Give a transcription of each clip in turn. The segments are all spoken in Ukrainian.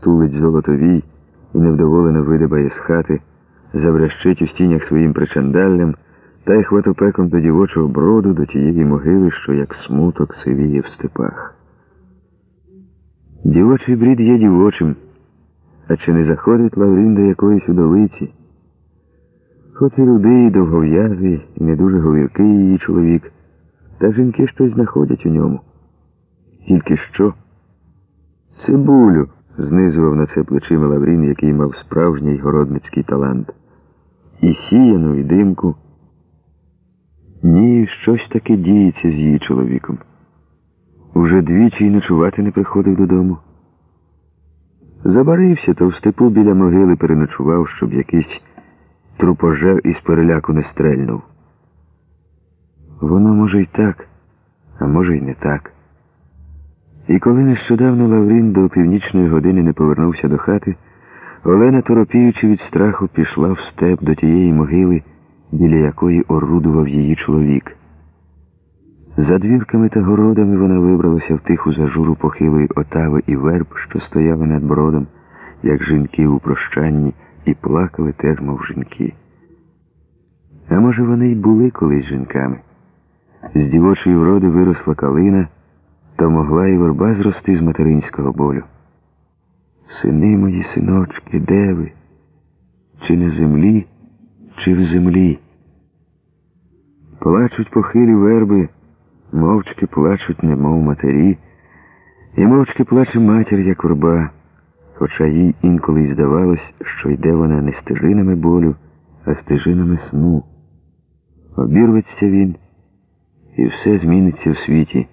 стулить золотовій і невдоволено видибає з хати, забрящить у стінях своїм причандаллям та й хватопеком до дівочого броду до тієї могили, що як смуток сивіє в степах. Дівочий брід є дівочим, а чи не заходить Лаврін до якоїсь удовиці? Хоч і рудий, і довгов'язий, і не дуже говіркий її чоловік, та жінки щось знаходять у ньому. Тільки що? Цибулю, знизував на це плечима Лаврін, який мав справжній городницький талант. І сіяну, і димку. Ні, щось таке діється з її чоловіком. Уже двічі й ночувати не приходив додому. Забарився, то в степу біля могили переночував, щоб якийсь трупожер із переляку не стрельнув. Воно може й так, а може й не так. І коли нещодавно Лаврін до північної години не повернувся до хати, Олена, торопіючи від страху, пішла в степ до тієї могили, біля якої орудував її чоловік. За двірками та городами вона вибралася в тиху зажуру похилої отави і верб, що стояли над бродом, як жінки у прощанні, і плакали теж, мов жінки. А може, вони й були колись жінками. З дівочої вроди виросла калина, то могла і верба зрости з материнського болю. Сини мої, синочки, де ви? Чи на землі, чи в землі? Плачуть похилі верби, мовчки плачуть, немов матері, і мовчки плаче матір, як верба, хоча їй інколи й здавалось, що йде вона не стежинами болю, а стежинами сну. Обірветься він, і все зміниться в світі.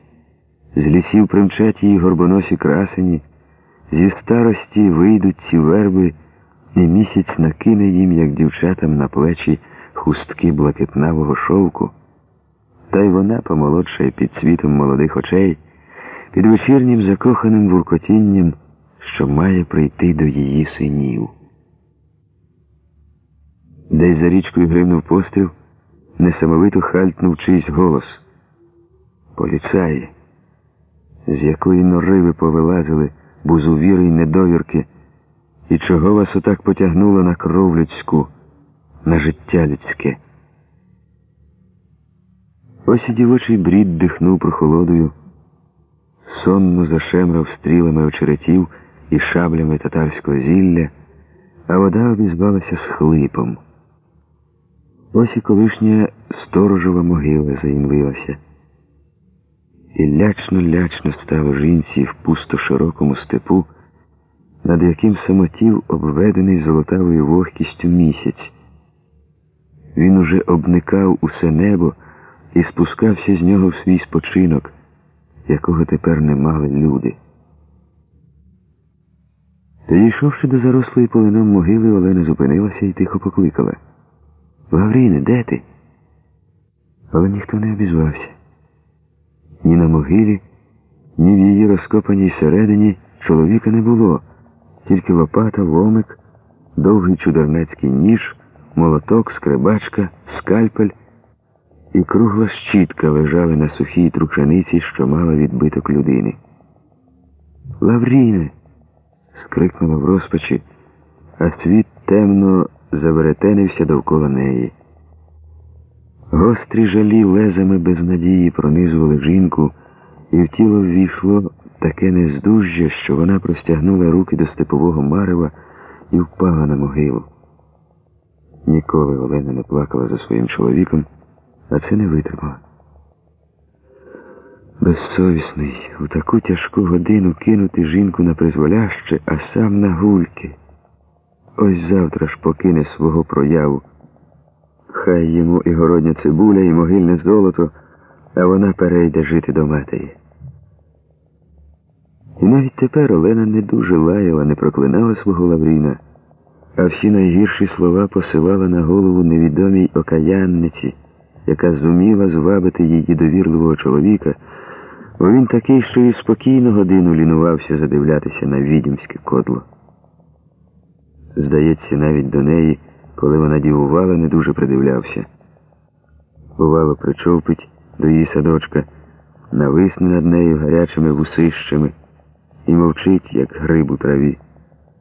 З лісів примчать її горбоносі красені, зі старості вийдуть ці верби, і місяць накине їм, як дівчатам на плечі, хустки блакитнавого шовку. Та й вона помолодшає під світом молодих очей, під вечірнім закоханим вуркотінням, що має прийти до її синів. Десь за річкою гримнув постріл, несамовито хальтнув чийсь голос. Поліцаї, з якої нори ви повилазили, бузувіри й недовірки, і чого вас отак потягнуло на кров людську, на життя людське. Ось і дівочий брід дихнув прохолодою, сонно зашемрав стрілами очеретів і шаблями татарського зілля, а вода обізвалася з хлипом. Ось і колишня сторожова могила заімлилася. І лячно-лячно стало жінці в пусто широкому степу, над яким самотів обведений золотавою вогкістю місяць. Він уже обникав усе небо і спускався з нього в свій спочинок, якого тепер не мали люди. Підійшовши до зарослої полином могили, Олена зупинилася і тихо покликала. Лавріне, де ти? Але ніхто не обізвався. Ні на могилі, ні в її розкопаній середині чоловіка не було, тільки лопата, ломик, довгий чудернацький ніж, молоток, скребачка, скальпель і кругла щітка лежали на сухій тручаниці, що мала відбиток людини. Лавріне. скрикнула в розпачі, а світ темно заверетенився довкола неї. Гострі жалі лезами без надії пронизували жінку, і в тіло ввійшло таке нездужжя, що вона простягнула руки до степового марева і впала на могилу. Ніколи Олена не плакала за своїм чоловіком, а це не витримала. Безсовісний, у таку тяжку годину кинути жінку на призволяще, а сам на гульки. Ось завтра ж покине свого прояву. Хай йому і городня цибуля, і могильне золото, а вона перейде жити до матері. І навіть тепер Олена не дуже лаяла, не проклинала свого Лавріна, а всі найгірші слова посилала на голову невідомій окаянниці, яка зуміла звабити її довірливого чоловіка, бо він такий, що і спокійно годину лінувався задивлятися на відімське кодло. Здається, навіть до неї, коли вона дівувала, не дуже придивлявся. Бувало, причовпить до її садочка, нависне над нею гарячими вусищами і мовчить, як гриб у траві.